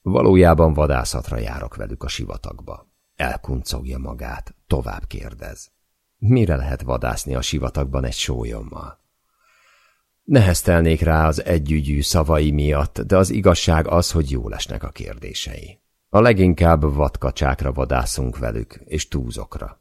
Valójában vadászatra járok velük a sivatagba. Elkuncogja magát, tovább kérdez. Mire lehet vadászni a sivatagban egy sólyommal? Neheztelnék rá az együgyű szavai miatt, de az igazság az, hogy jól esnek a kérdései. A leginkább vadkacsákra vadászunk velük, és túzokra.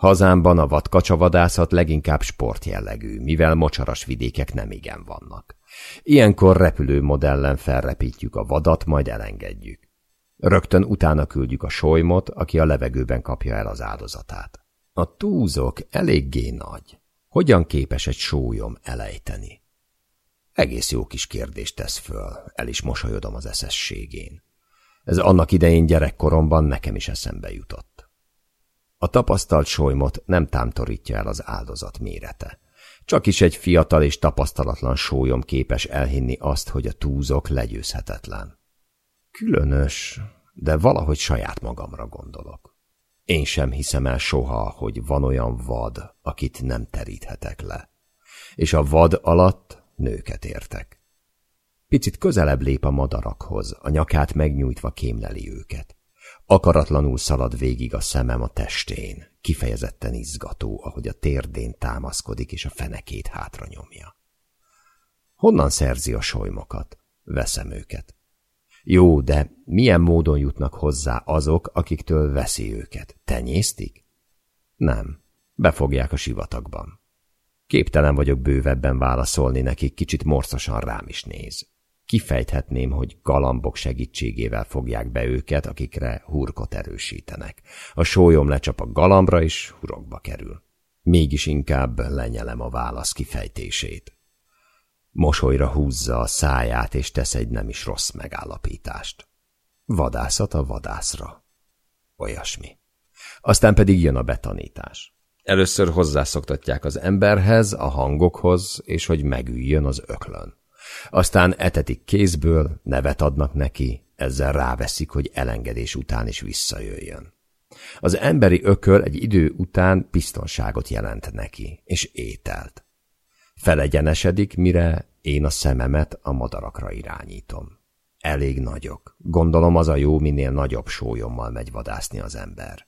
Hazámban a vadkacsavadászat leginkább sportjellegű, mivel mocsaras vidékek nem igen vannak. Ilyenkor repülő modellen felrepítjük a vadat, majd elengedjük. Rögtön utána küldjük a solymot, aki a levegőben kapja el az áldozatát. A túzok eléggé nagy. Hogyan képes egy sólyom elejteni? Egész jó kis kérdést tesz föl, el is mosolyodom az eszességén. Ez annak idején gyerekkoromban nekem is eszembe jutott. A tapasztalt solymot nem támtorítja el az áldozat mérete. Csak is egy fiatal és tapasztalatlan sólyom képes elhinni azt, hogy a túzok legyőzhetetlen. Különös, de valahogy saját magamra gondolok. Én sem hiszem el soha, hogy van olyan vad, akit nem teríthetek le. És a vad alatt nőket értek. Picit közelebb lép a madarakhoz, a nyakát megnyújtva kémleli őket. Akaratlanul szalad végig a szemem a testén, kifejezetten izgató, ahogy a térdén támaszkodik és a fenekét hátra nyomja. Honnan szerzi a solymokat? Veszem őket. Jó, de milyen módon jutnak hozzá azok, akiktől veszi őket? Tenyésztik? Nem. Befogják a sivatagban. Képtelen vagyok bővebben válaszolni nekik, kicsit morcosan rám is néz. Kifejthetném, hogy galambok segítségével fogják be őket, akikre hurkot erősítenek. A sólyom lecsap a galambra, és hurokba kerül. Mégis inkább lenyelem a válasz kifejtését. Mosolyra húzza a száját, és tesz egy nem is rossz megállapítást. Vadászat a vadászra. Olyasmi. Aztán pedig jön a betanítás. Először hozzászoktatják az emberhez, a hangokhoz, és hogy megüljön az öklön. Aztán etetik kézből, nevet adnak neki, ezzel ráveszik, hogy elengedés után is visszajöjjön. Az emberi ököl egy idő után biztonságot jelent neki, és ételt. Felegyenesedik, mire én a szememet a madarakra irányítom. Elég nagyok. Gondolom az a jó, minél nagyobb sólyommal megy vadászni az ember.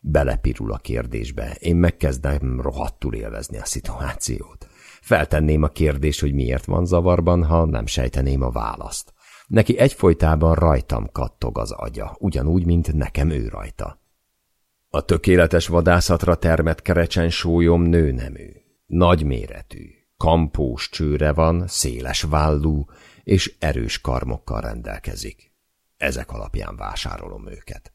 Belepirul a kérdésbe, én megkezdem rohadtul élvezni a szituációt. Feltenném a kérdést, hogy miért van zavarban, ha nem sejteném a választ. Neki egyfolytában rajtam kattog az agya, ugyanúgy, mint nekem ő rajta. A tökéletes vadászatra termett kerecsen sólyom nőnemű, nagyméretű, kampós csőre van, széles vállú és erős karmokkal rendelkezik. Ezek alapján vásárolom őket.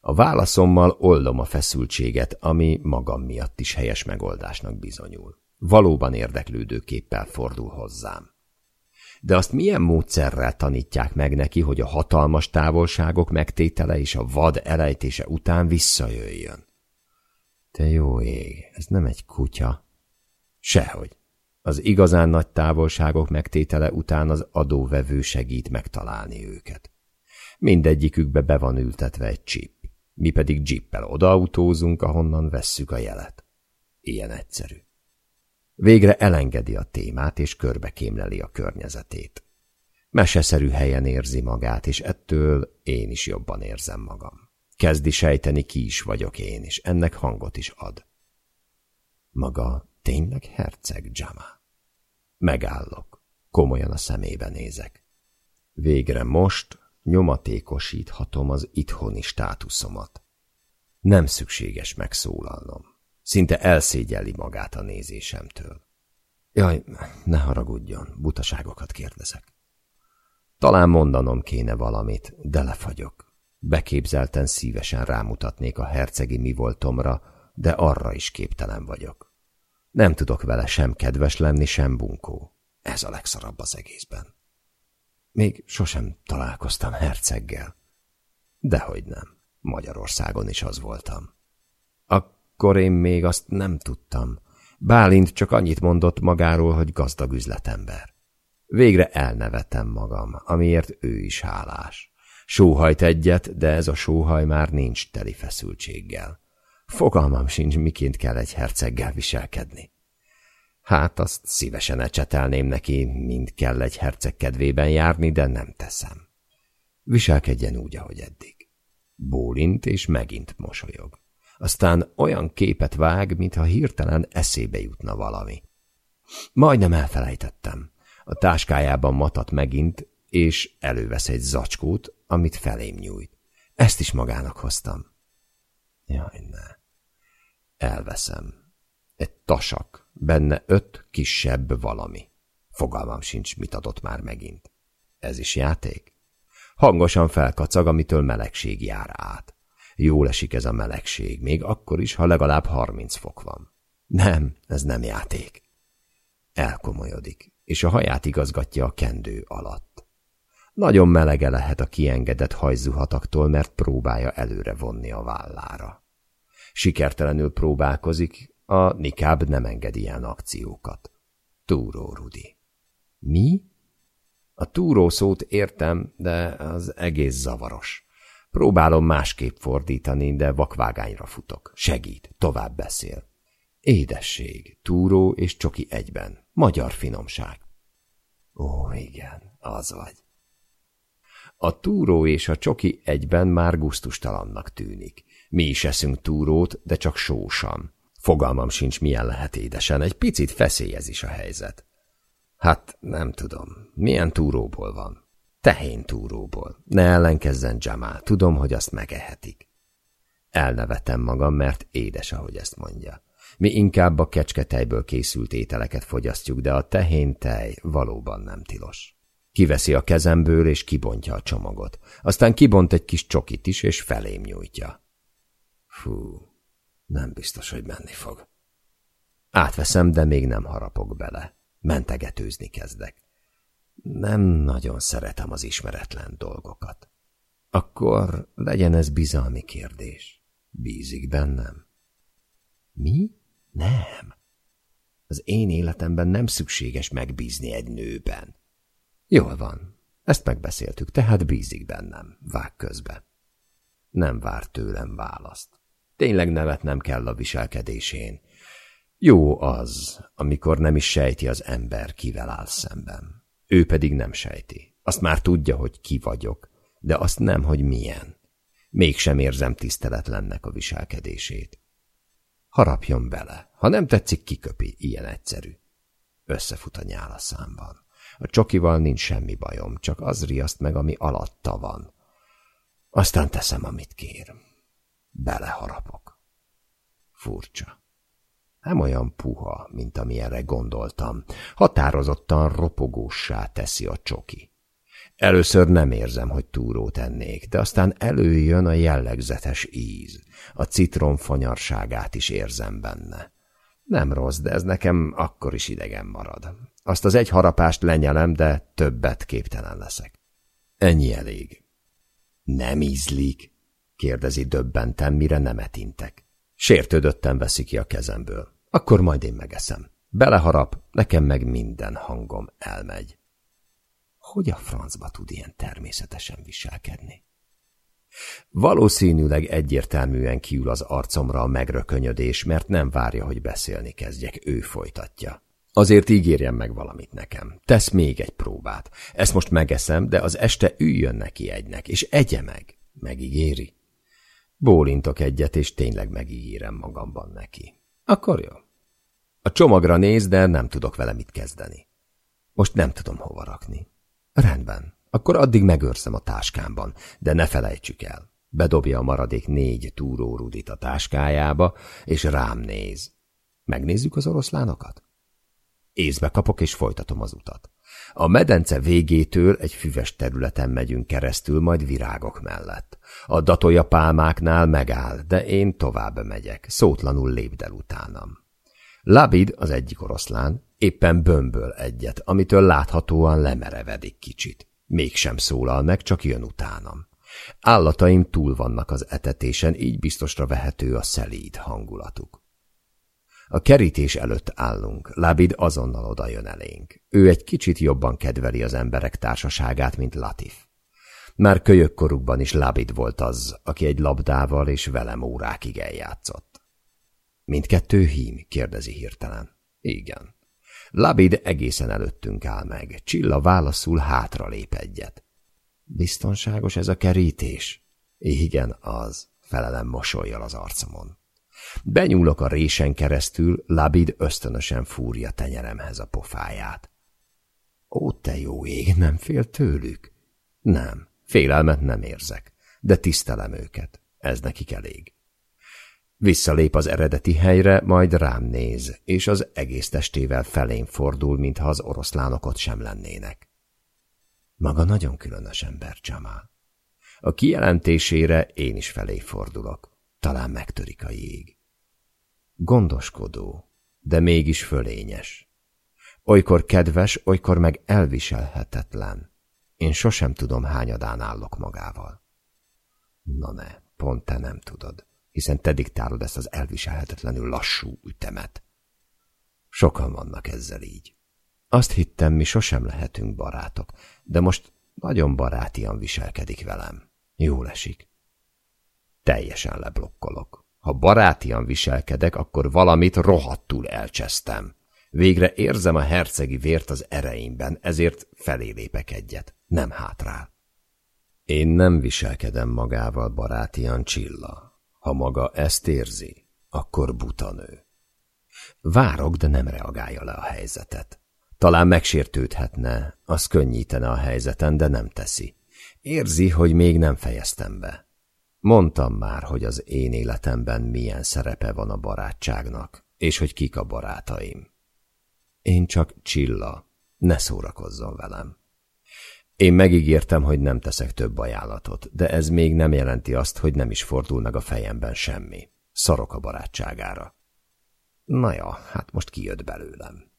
A válaszommal oldom a feszültséget, ami magam miatt is helyes megoldásnak bizonyul. Valóban érdeklődő képpel fordul hozzám. De azt milyen módszerrel tanítják meg neki, hogy a hatalmas távolságok megtétele és a vad elejtése után visszajöjjön? Te jó ég, ez nem egy kutya. Sehogy. Az igazán nagy távolságok megtétele után az adóvevő segít megtalálni őket. Mindegyikükbe be van ültetve egy csip. Mi pedig jippel odaautózunk, ahonnan vesszük a jelet. Ilyen egyszerű. Végre elengedi a témát, és körbekémleli a környezetét. Meseszerű helyen érzi magát, és ettől én is jobban érzem magam. Kezdi sejteni, ki is vagyok én, és ennek hangot is ad. Maga tényleg herceg, Jama? Megállok, komolyan a szemébe nézek. Végre most nyomatékosíthatom az itthoni státuszomat. Nem szükséges megszólalnom. Szinte elszégyelli magát a nézésemtől. Jaj, ne haragudjon, butaságokat kérdezek. Talán mondanom kéne valamit, de lefagyok. Beképzelten szívesen rámutatnék a hercegi mi voltomra, de arra is képtelen vagyok. Nem tudok vele sem kedves lenni, sem bunkó. Ez a legszarabb az egészben. Még sosem találkoztam herceggel. Dehogy nem. Magyarországon is az voltam. Akkor én még azt nem tudtam. Bálint csak annyit mondott magáról, hogy gazdag üzletember. Végre elnevetem magam, amiért ő is hálás. Sóhajt egyet, de ez a sóhaj már nincs teli feszültséggel. Fogalmam sincs, miként kell egy herceggel viselkedni. Hát azt szívesen ecsetelném neki, mint kell egy herceg kedvében járni, de nem teszem. Viselkedjen úgy, ahogy eddig. Bólint és megint mosolyog. Aztán olyan képet vág, mintha hirtelen eszébe jutna valami. Majdnem elfelejtettem. A táskájában matat megint, és elővesz egy zacskót, amit felém nyújt. Ezt is magának hoztam. Jaj, ne. Elveszem. Egy tasak, benne öt kisebb valami. Fogalmam sincs, mit adott már megint. Ez is játék? Hangosan felkacag, amitől melegség jár át. Jól esik ez a melegség, még akkor is, ha legalább harminc fok van. Nem, ez nem játék. Elkomolyodik, és a haját igazgatja a kendő alatt. Nagyon melege lehet a kiengedett hajzuhataktól, mert próbálja előre vonni a vállára. Sikertelenül próbálkozik, a nikáb nem engedi ilyen akciókat. Túró Rudi. Mi? A túró szót értem, de az egész zavaros. Próbálom másképp fordítani, de vakvágányra futok. Segít, tovább beszél. Édesség, túró és csoki egyben. Magyar finomság. Ó, igen, az vagy. A túró és a csoki egyben már guztustalannak tűnik. Mi is eszünk túrót, de csak sósan. Fogalmam sincs, milyen lehet édesen, egy picit feszélyez is a helyzet. Hát, nem tudom, milyen túróból van. Tehén túróból. Ne ellenkezzen Jamal, tudom, hogy azt megehetik. Elnevetem magam, mert édes, ahogy ezt mondja. Mi inkább a kecsketejből készült ételeket fogyasztjuk, de a tehén tej valóban nem tilos. Kiveszi a kezemből, és kibontja a csomagot. Aztán kibont egy kis csokit is, és felém nyújtja. Fú, nem biztos, hogy menni fog. Átveszem, de még nem harapok bele. Mentegetőzni kezdek. Nem nagyon szeretem az ismeretlen dolgokat. Akkor legyen ez bizalmi kérdés. Bízik bennem? Mi? Nem. Az én életemben nem szükséges megbízni egy nőben. Jól van, ezt megbeszéltük, tehát bízik bennem, vág közbe. Nem vár tőlem választ. Tényleg nevetnem kell a viselkedésén. Jó az, amikor nem is sejti az ember, kivel áll szemben. Ő pedig nem sejti. Azt már tudja, hogy ki vagyok, de azt nem, hogy milyen. Mégsem érzem tiszteletlennek a viselkedését. Harapjon bele. Ha nem tetszik, kiköpi. Ilyen egyszerű. Összefut a nyál a számban. A csokival nincs semmi bajom, csak az riaszt meg, ami alatta van. Aztán teszem, amit kér. Beleharapok. Furcsa. Nem olyan puha, mint amilyenre gondoltam. Határozottan ropogóssá teszi a csoki. Először nem érzem, hogy túrót ennék, de aztán előjön a jellegzetes íz. A citrom fanyarságát is érzem benne. Nem rossz, de ez nekem akkor is idegen marad. Azt az egy harapást lenyelem, de többet képtelen leszek. Ennyi elég. Nem ízlik? kérdezi döbbenten, mire nem etintek. Sértődötten veszi ki a kezemből. Akkor majd én megeszem. Beleharap, nekem meg minden hangom elmegy. Hogy a francba tud ilyen természetesen viselkedni? Valószínűleg egyértelműen kiül az arcomra a megrökönyödés, mert nem várja, hogy beszélni kezdjek, ő folytatja. Azért ígérjen meg valamit nekem. Tesz még egy próbát. Ezt most megeszem, de az este üljön neki egynek, és egye meg. Megígéri. Bólintok egyet, és tényleg megígérem magamban neki. Akkor jó. A csomagra néz, de nem tudok vele mit kezdeni. Most nem tudom hova rakni. Rendben, akkor addig megőrzem a táskámban, de ne felejtsük el. Bedobja a maradék négy túrórudit a táskájába, és rám néz. Megnézzük az oroszlánokat? Észbe kapok, és folytatom az utat. A medence végétől egy füves területen megyünk keresztül, majd virágok mellett. A datolja pálmáknál megáll, de én tovább megyek, szótlanul lépdel utánam. Labid, az egyik oroszlán, éppen bömböl egyet, amitől láthatóan lemerevedik kicsit. Mégsem szólal meg, csak jön utánam. Állataim túl vannak az etetésen, így biztosra vehető a szelíd hangulatuk. A kerítés előtt állunk, Labid azonnal odajön elénk. Ő egy kicsit jobban kedveli az emberek társaságát, mint Latif. Már kölyök korukban is Labid volt az, aki egy labdával és velem órákig eljátszott. Mindkettő hím? kérdezi hirtelen. Igen. Labid egészen előttünk áll meg. Csilla válaszul hátra lép egyet. Biztonságos ez a kerítés? Igen, az, felelem mosolyjal az arcomon. Benyúlok a résen keresztül, Labid ösztönösen fúrja tenyeremhez a pofáját. Ó, te jó ég, nem fél tőlük? Nem, félelmet nem érzek, de tisztelem őket. Ez nekik elég. Visszalép az eredeti helyre, majd rám néz, és az egész testével felén fordul, mintha az oroszlánok sem lennének. Maga nagyon különös ember, Jamal. A kijelentésére én is felé fordulok. Talán megtörik a jég. Gondoskodó, de mégis fölényes. Olykor kedves, olykor meg elviselhetetlen. Én sosem tudom, hányadán állok magával. Na ne, pont te nem tudod hiszen te diktálod ezt az elviselhetetlenül lassú ütemet. Sokan vannak ezzel így. Azt hittem, mi sosem lehetünk barátok, de most nagyon barátian viselkedik velem. Jól esik. Teljesen leblokkolok. Ha barátian viselkedek, akkor valamit rohadtul elcsesztem. Végre érzem a hercegi vért az ereimben, ezért felé lépek egyet, nem hátrál. Én nem viselkedem magával barátian Csilla. Ha maga ezt érzi, akkor buta nő. Várok, de nem reagálja le a helyzetet. Talán megsértődhetne, az könnyítene a helyzeten, de nem teszi. Érzi, hogy még nem fejeztem be. Mondtam már, hogy az én életemben milyen szerepe van a barátságnak, és hogy kik a barátaim. Én csak Csilla, ne szórakozzon velem. Én megígértem, hogy nem teszek több ajánlatot, de ez még nem jelenti azt, hogy nem is fordul meg a fejemben semmi. Szarok a barátságára. Na ja, hát most kijött belőlem.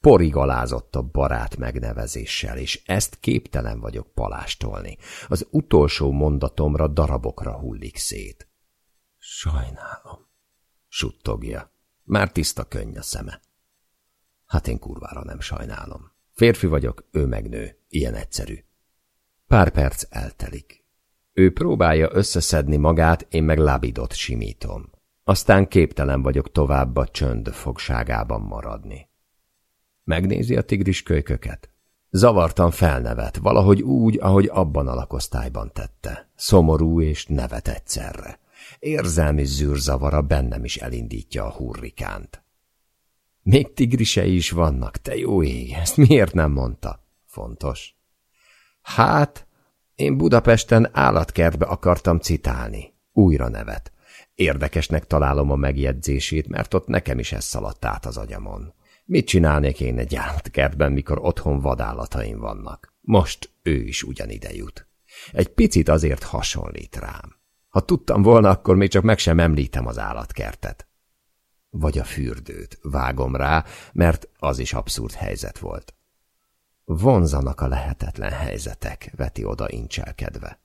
Porig alázott a barát megnevezéssel, és ezt képtelen vagyok palástolni. Az utolsó mondatomra darabokra hullik szét. Sajnálom, suttogja. Már tiszta könny a szeme. Hát én kurvára nem sajnálom. Férfi vagyok, ő meg nő. Ilyen egyszerű. Pár perc eltelik. Ő próbálja összeszedni magát, én meg lábidot simítom. Aztán képtelen vagyok tovább a csönd fogságában maradni. Megnézi a tigris kölyköket. Zavartan felnevet, valahogy úgy, ahogy abban a lakosztályban tette. Szomorú és nevet egyszerre. Érzelmi zűrzavara bennem is elindítja a hurrikánt. Még tigrisei is vannak, te jó ég, ezt miért nem mondta? Fontos. Hát, én Budapesten állatkertbe akartam citálni. Újra nevet. Érdekesnek találom a megjegyzését, mert ott nekem is ez szaladt át az agyamon. Mit csinálnék én egy állatkertben, mikor otthon vadállataim vannak? Most ő is ugyanide jut. Egy picit azért hasonlít rám. Ha tudtam volna, akkor még csak meg sem említem az állatkertet. Vagy a fürdőt, vágom rá, mert az is abszurd helyzet volt. Vonzanak a lehetetlen helyzetek, veti oda incselkedve.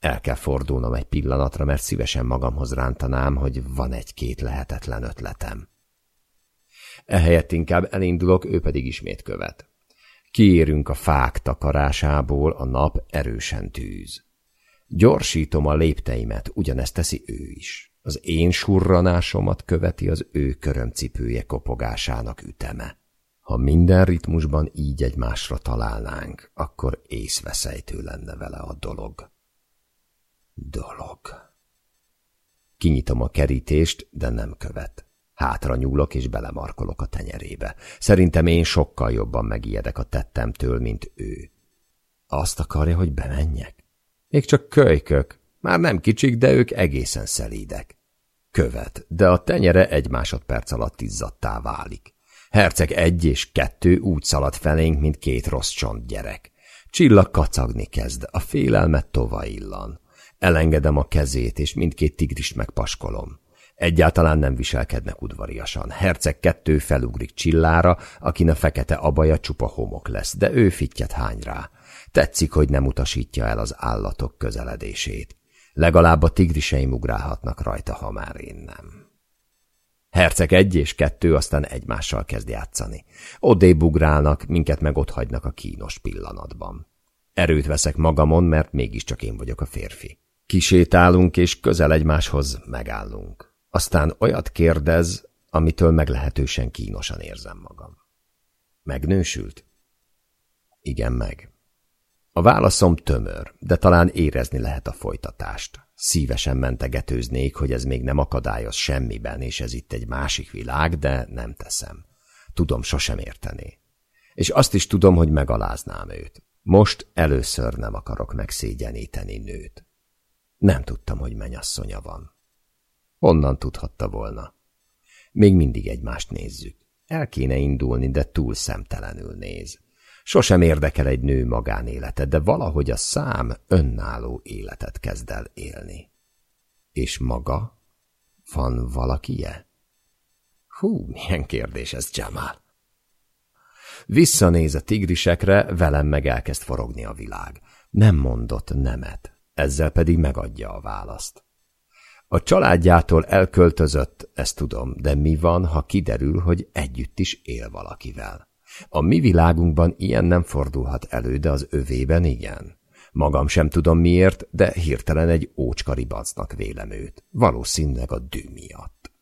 El kell fordulnom egy pillanatra, mert szívesen magamhoz rántanám, hogy van egy-két lehetetlen ötletem. Ehelyett inkább elindulok, ő pedig ismét követ. Kiérünk a fák takarásából, a nap erősen tűz. Gyorsítom a lépteimet, ugyanezt teszi ő is. Az én surranásomat követi az ő körömcipője kopogásának üteme. Ha minden ritmusban így egymásra találnánk, akkor észveszejtő lenne vele a dolog. Dolog. Kinyitom a kerítést, de nem követ. Hátra nyúlok és belemarkolok a tenyerébe. Szerintem én sokkal jobban megijedek a tettemtől, mint ő. Azt akarja, hogy bemenjek? Még csak kölykök. Már nem kicsik, de ők egészen szelídek. Követ, de a tenyere egy másodperc alatt izzattá válik. Herceg egy és kettő úgy szalad felénk, mint két rossz csont gyerek. Csilla kacagni kezd, a félelmet tova illan. Elengedem a kezét, és mindkét tigrist megpaskolom. Egyáltalán nem viselkednek udvariasan. Herceg kettő felugrik Csillára, akin a fekete abaja csupa homok lesz, de ő fittyet hány rá. Tetszik, hogy nem utasítja el az állatok közeledését. Legalább a tigriseim ugrálhatnak rajta, ha már én nem. Herceg egy és kettő aztán egymással kezd játszani. Odébb ugrálnak, minket meg ott hagynak a kínos pillanatban. Erőt veszek magamon, mert mégiscsak én vagyok a férfi. Kisétálunk, és közel egymáshoz megállunk. Aztán olyat kérdez, amitől meglehetősen kínosan érzem magam. Megnősült? Igen, meg. A válaszom tömör, de talán érezni lehet a folytatást. Szívesen mentegetőznék, hogy ez még nem akadályoz semmiben, és ez itt egy másik világ, de nem teszem. Tudom, sosem értené. És azt is tudom, hogy megaláznám őt. Most először nem akarok megszégyeníteni nőt. Nem tudtam, hogy menyasszonya van. Honnan tudhatta volna? Még mindig egymást nézzük. El kéne indulni, de túl szemtelenül néz. Sosem érdekel egy nő magánélete, de valahogy a szám önálló életet kezd el élni. És maga? Van valakije? Hú, milyen kérdés ez, Jamal. Visszanéz a tigrisekre, velem meg elkezd forogni a világ. Nem mondott nemet, ezzel pedig megadja a választ. A családjától elköltözött, ezt tudom, de mi van, ha kiderül, hogy együtt is él valakivel? A mi világunkban ilyen nem fordulhat elő, de az övében igen. Magam sem tudom miért, de hirtelen egy ócskaribacnak vélem őt. Valószínűleg a dű miatt.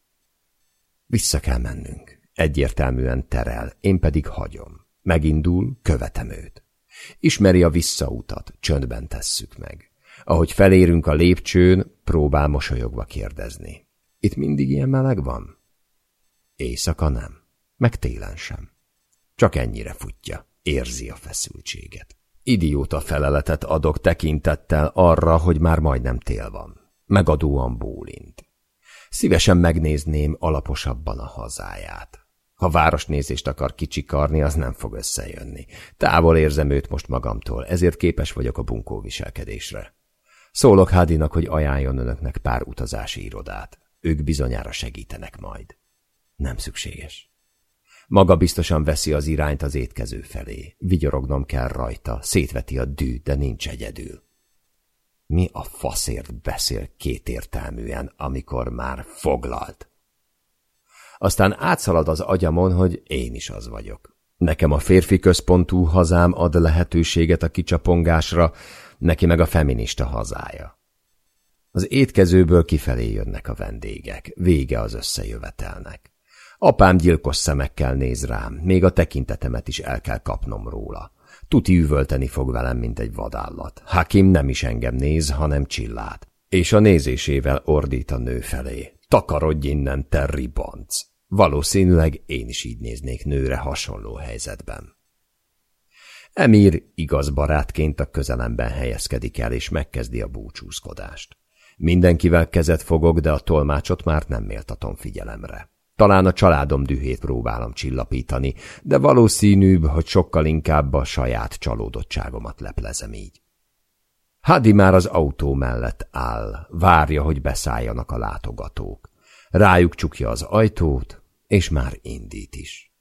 Vissza kell mennünk. Egyértelműen terel, én pedig hagyom. Megindul, követem őt. Ismeri a visszautat, csöndben tesszük meg. Ahogy felérünk a lépcsőn, próbál mosolyogva kérdezni. Itt mindig ilyen meleg van? Éjszaka nem, meg télen sem. Csak ennyire futja, érzi a feszültséget. Idióta feleletet adok tekintettel arra, hogy már majdnem tél van. Megadóan bólint. Szívesen megnézném alaposabban a hazáját. Ha városnézést akar kicsikarni, az nem fog összejönni. Távol érzem őt most magamtól, ezért képes vagyok a bunkó viselkedésre. Szólok Hádinak, hogy ajánljon önöknek pár utazási irodát. Ők bizonyára segítenek majd. Nem szükséges. Maga biztosan veszi az irányt az étkező felé. Vigyorognom kell rajta, szétveti a dű, de nincs egyedül. Mi a faszért beszél kétértelműen, amikor már foglalt? Aztán átszalad az agyamon, hogy én is az vagyok. Nekem a férfi központú hazám ad lehetőséget a kicsapongásra, neki meg a feminista hazája. Az étkezőből kifelé jönnek a vendégek, vége az összejövetelnek. Apám gyilkos szemekkel néz rám, még a tekintetemet is el kell kapnom róla. Tuti üvölteni fog velem, mint egy vadállat. Hakim nem is engem néz, hanem csillát. És a nézésével ordít a nő felé. Takarodj innen, te ribanc! Valószínűleg én is így néznék nőre hasonló helyzetben. Emir igaz barátként a közelemben helyezkedik el, és megkezdi a búcsúzkodást. Mindenkivel kezet fogok, de a tolmácsot már nem méltatom figyelemre. Talán a családom dühét próbálom csillapítani, de valószínűbb, hogy sokkal inkább a saját csalódottságomat leplezem így. Hadi már az autó mellett áll, várja, hogy beszálljanak a látogatók. Rájuk csukja az ajtót, és már indít is.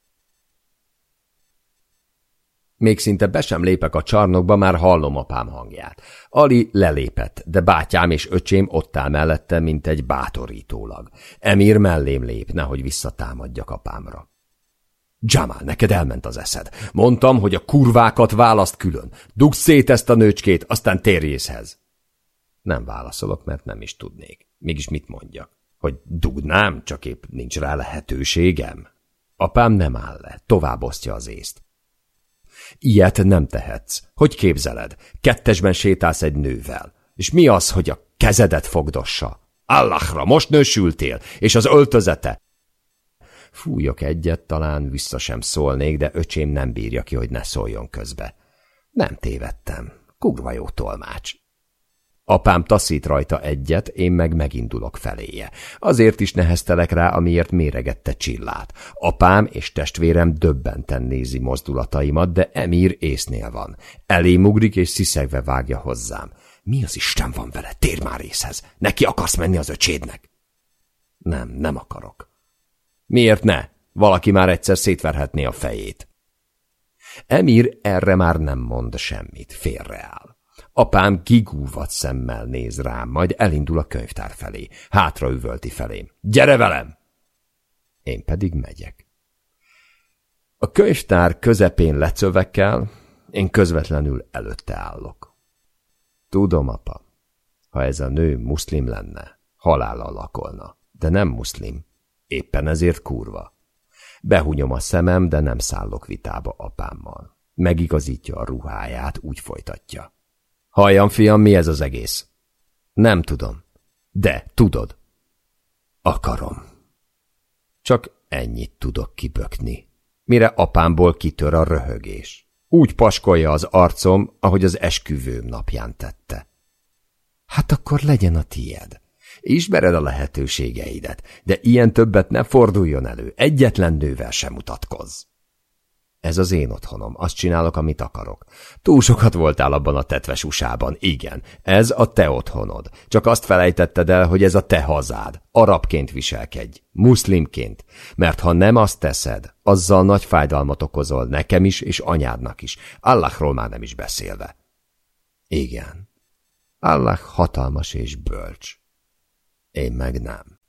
Még szinte be sem lépek a csarnokba, már hallom apám hangját. Ali lelépett, de bátyám és öcsém ott áll mellette, mint egy bátorítólag. Emir mellém lép, nehogy visszatámadjak apámra. Jamal, neked elment az eszed. Mondtam, hogy a kurvákat választ külön. Dugd szét ezt a nőcskét, aztán térjészhez. Nem válaszolok, mert nem is tudnék. Mégis mit mondjak? Hogy dugnám, csak épp nincs rá lehetőségem? Apám nem áll le, tovább osztja az észt. Ilyet nem tehetsz. Hogy képzeled? Kettesben sétálsz egy nővel. És mi az, hogy a kezedet fogdossa? Allahra, most nősültél, és az öltözete. Fújok egyet, talán vissza sem szólnék, de öcsém nem bírja ki, hogy ne szóljon közbe. Nem tévedtem. Kurva jó tolmács. Apám taszít rajta egyet, én meg megindulok feléje. Azért is neheztelek rá, amiért méregette csillát. Apám és testvérem döbbenten nézi mozdulataimat, de Emír észnél van. Elém ugrik és sziszegve vágja hozzám. Mi az Isten van vele? Tér már észhez! Neki akarsz menni az öcsédnek? Nem, nem akarok. Miért ne? Valaki már egyszer szétverhetné a fejét. Emír erre már nem mond semmit, félreáll. Apám kigúvat szemmel néz rám, majd elindul a könyvtár felé. Hátra üvölti felém. Gyere velem! Én pedig megyek. A könyvtár közepén lecövekkel, én közvetlenül előtte állok. Tudom, apa, ha ez a nő muszlim lenne, halállal lakolna, de nem muszlim, éppen ezért kurva. Behunyom a szemem, de nem szállok vitába apámmal. Megigazítja a ruháját, úgy folytatja. Halljam, fiam, mi ez az egész? Nem tudom. De, tudod. Akarom. Csak ennyit tudok kibökni. Mire apámból kitör a röhögés. Úgy paskolja az arcom, ahogy az esküvőm napján tette. Hát akkor legyen a tied. Ismered a lehetőségeidet, de ilyen többet ne forduljon elő, egyetlen nővel sem mutatkozz. Ez az én otthonom, azt csinálok, amit akarok. Túl sokat voltál abban a tetves usában, igen. Ez a te otthonod. Csak azt felejtetted el, hogy ez a te hazád. Arabként viselkedj. Muszlimként. Mert ha nem azt teszed, azzal nagy fájdalmat okozol nekem is és anyádnak is. Allahról már nem is beszélve. Igen. Allah hatalmas és bölcs. Én meg nem.